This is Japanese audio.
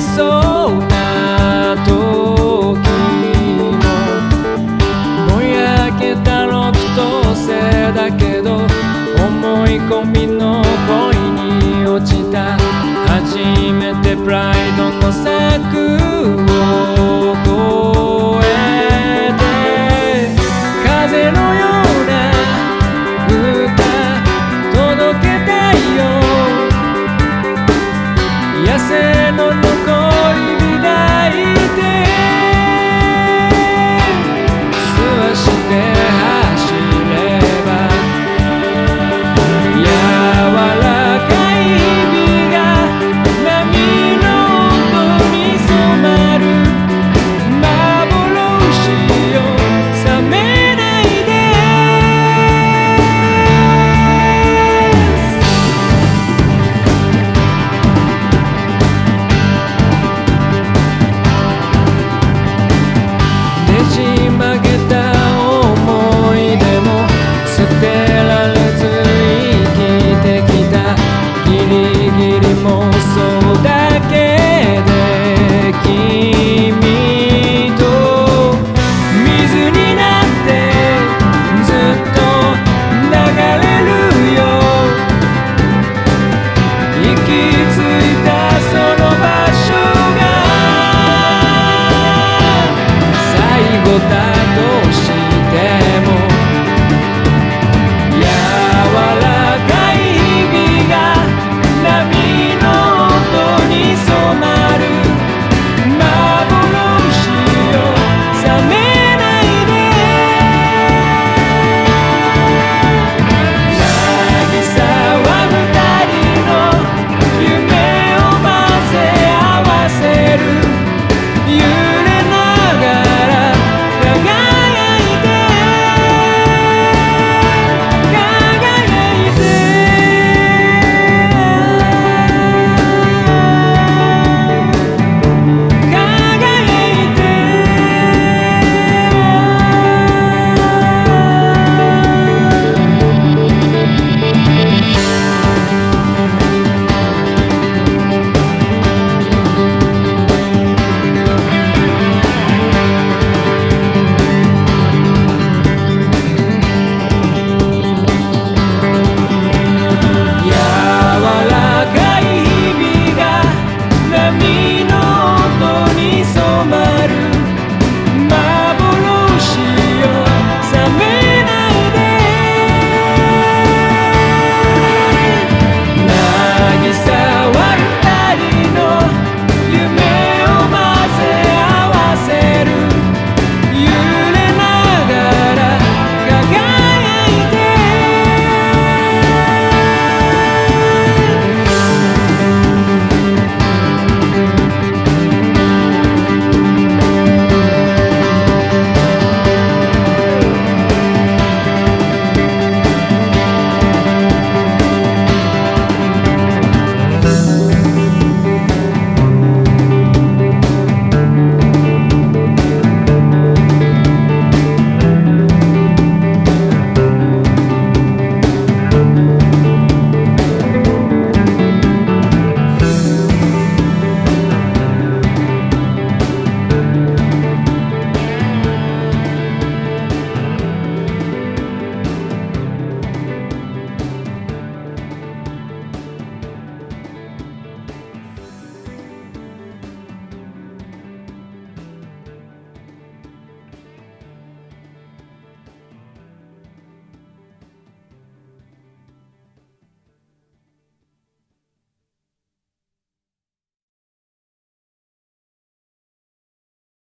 そうな時もぼやけた六等星だけど思い込みの恋に落ちた初めてプライドの作